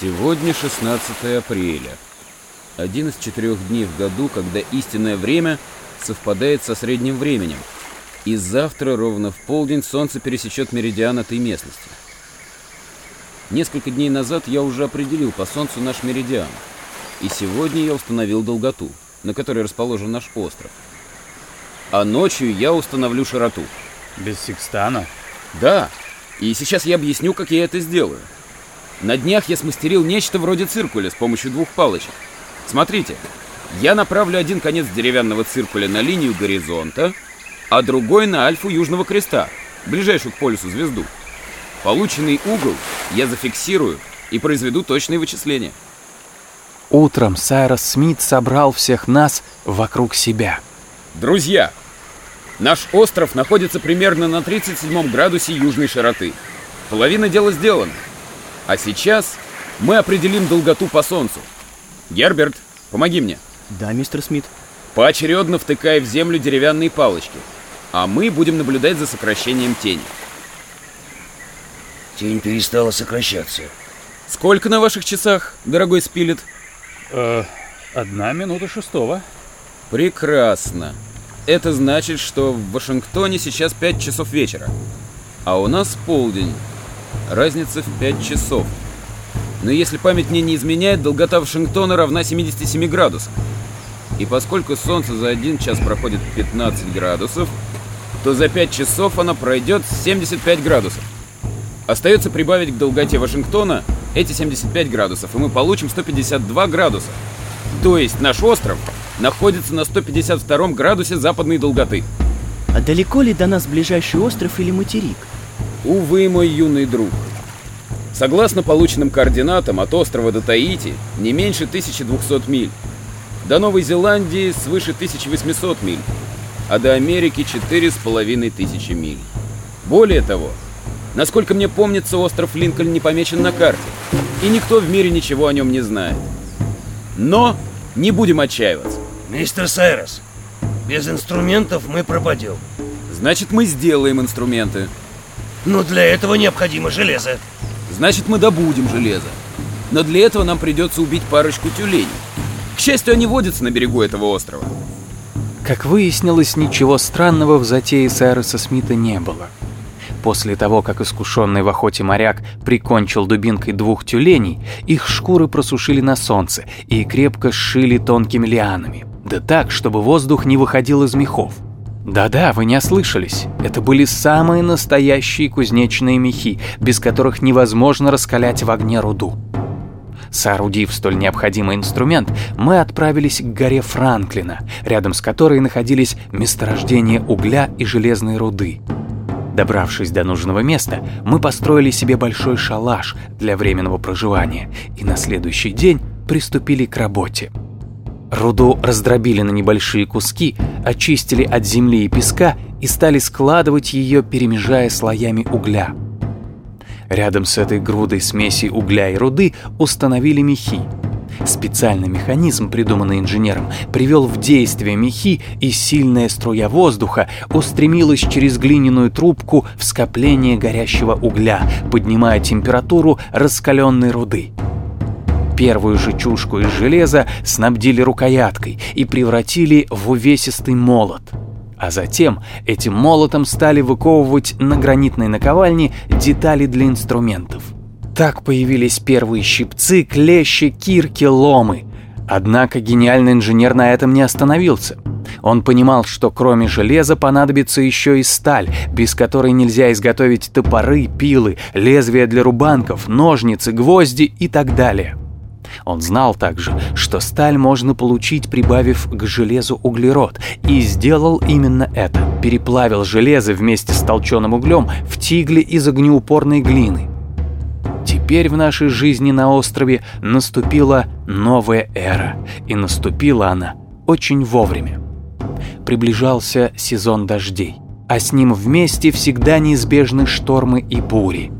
Сегодня 16 апреля. Один из четырех дней в году, когда истинное время совпадает со средним временем. И завтра ровно в полдень солнце пересечет меридиан этой местности. Несколько дней назад я уже определил по солнцу наш меридиан. И сегодня я установил долготу, на которой расположен наш остров. А ночью я установлю широту. Без секстана? Да, и сейчас я объясню, как я это сделаю. На днях я смастерил нечто вроде циркуля с помощью двух палочек. Смотрите, я направлю один конец деревянного циркуля на линию горизонта, а другой на альфу Южного Креста, ближайшую к полюсу звезду. Полученный угол я зафиксирую и произведу точные вычисления. Утром Сайрос Смит собрал всех нас вокруг себя. Друзья, наш остров находится примерно на 37 градусе южной широты. Половина дела сделана. А сейчас мы определим долготу по Солнцу. Герберт, помоги мне. Да, мистер Смит. Поочередно втыкай в землю деревянные палочки, а мы будем наблюдать за сокращением тени. Тень перестала сокращаться. Сколько на ваших часах, дорогой Спилет? Э, одна минута шестого. Прекрасно. Это значит, что в Вашингтоне сейчас 5 часов вечера, а у нас полдень. Разница в 5 часов. Но если память мне не изменяет, долгота Вашингтона равна 77 градусам. И поскольку Солнце за один час проходит 15 градусов, то за 5 часов оно пройдет 75 градусов. Остается прибавить к долготе Вашингтона эти 75 градусов, и мы получим 152 градуса. То есть наш остров находится на 152 градусе западной долготы. А далеко ли до нас ближайший остров или материк? Увы, мой юный друг. Согласно полученным координатам, от острова до Таити не меньше 1200 миль. До Новой Зеландии свыше 1800 миль, а до Америки 4500 миль. Более того, насколько мне помнится, остров Линкольн не помечен на карте, и никто в мире ничего о нем не знает. Но не будем отчаиваться. Мистер Сайрос, без инструментов мы пропадем. Значит, мы сделаем инструменты. Но для этого необходимо железо. Значит, мы добудем железо. Но для этого нам придется убить парочку тюленей. К счастью, они водятся на берегу этого острова. Как выяснилось, ничего странного в затее Сайроса Смита не было. После того, как искушенный в охоте моряк прикончил дубинкой двух тюленей, их шкуры просушили на солнце и крепко сшили тонкими лианами. Да так, чтобы воздух не выходил из мехов. Да-да, вы не ослышались. Это были самые настоящие кузнечные мехи, без которых невозможно раскалять в огне руду. Соорудив столь необходимый инструмент, мы отправились к горе Франклина, рядом с которой находились месторождения угля и железной руды. Добравшись до нужного места, мы построили себе большой шалаш для временного проживания и на следующий день приступили к работе. Руду раздробили на небольшие куски, очистили от земли и песка и стали складывать ее, перемежая слоями угля. Рядом с этой грудой смеси угля и руды установили мехи. Специальный механизм, придуманный инженером, привел в действие мехи, и сильная струя воздуха устремилась через глиняную трубку в скопление горящего угля, поднимая температуру раскаленной руды. Первую же чушку из железа снабдили рукояткой и превратили в увесистый молот. А затем этим молотом стали выковывать на гранитной наковальне детали для инструментов. Так появились первые щипцы, клещи, кирки, ломы. Однако гениальный инженер на этом не остановился. Он понимал, что кроме железа понадобится еще и сталь, без которой нельзя изготовить топоры, пилы, лезвия для рубанков, ножницы, гвозди и так далее. Он знал также, что сталь можно получить, прибавив к железу углерод, и сделал именно это. Переплавил железо вместе с толченым углем в тигле из огнеупорной глины. Теперь в нашей жизни на острове наступила новая эра, и наступила она очень вовремя. Приближался сезон дождей, а с ним вместе всегда неизбежны штормы и бури.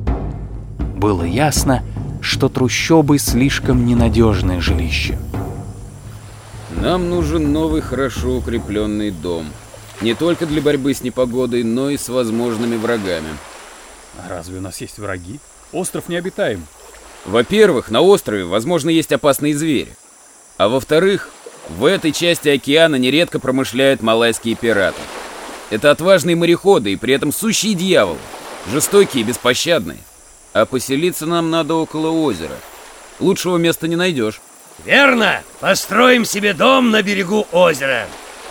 Было ясно, что трущобы слишком ненадежное жилище. Нам нужен новый, хорошо укрепленный дом. Не только для борьбы с непогодой, но и с возможными врагами. А разве у нас есть враги? Остров необитаем. Во-первых, на острове, возможно, есть опасные звери. А во-вторых, в этой части океана нередко промышляют малайские пираты. Это отважные мореходы и при этом сущие дьяволы, жестокие и беспощадные. А поселиться нам надо около озера. Лучшего места не найдешь. Верно! Построим себе дом на берегу озера.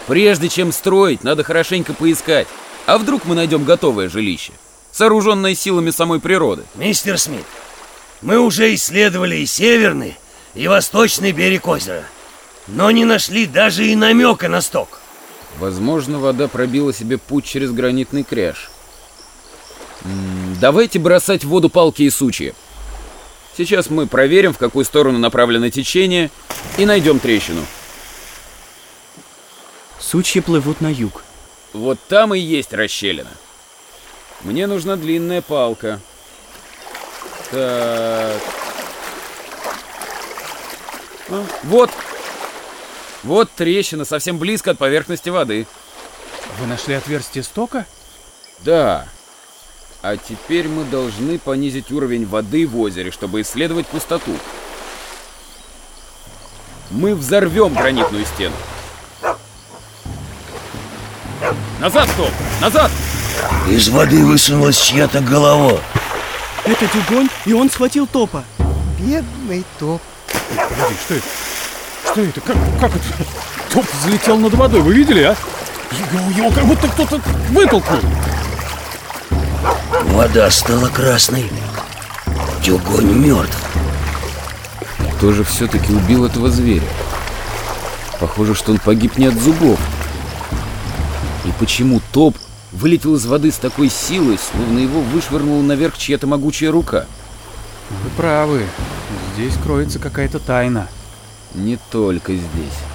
Прежде чем строить, надо хорошенько поискать. А вдруг мы найдем готовое жилище, сооруженное силами самой природы? Мистер Смит, мы уже исследовали и северный, и восточный берег озера, но не нашли даже и намека на сток. Возможно, вода пробила себе путь через гранитный кряж. Давайте бросать в воду палки и сучья. Сейчас мы проверим, в какую сторону направлено течение, и найдем трещину. Сучья плывут на юг. Вот там и есть расщелина. Мне нужна длинная палка. Так. А, вот. Вот трещина, совсем близко от поверхности воды. Вы нашли отверстие стока? Да. А теперь мы должны понизить уровень воды в озере, чтобы исследовать пустоту. Мы взорвем гранитную стену. Назад, стоп! Назад! Из воды высунулась чья-то голова. Это Дюгонь, и он схватил топа. Бедный топ. Подожди, что это? Что это? Как, как это? Топ взлетел над водой, вы видели, а? Его, его как будто кто-то вытолкнул. Вода стала красной. Дюгонь мертв. Кто же все-таки убил этого зверя? Похоже, что он погиб не от зубов. И почему топ вылетел из воды с такой силой, словно его вышвырнула наверх чья-то могучая рука? Вы правы. Здесь кроется какая-то тайна. Не только здесь.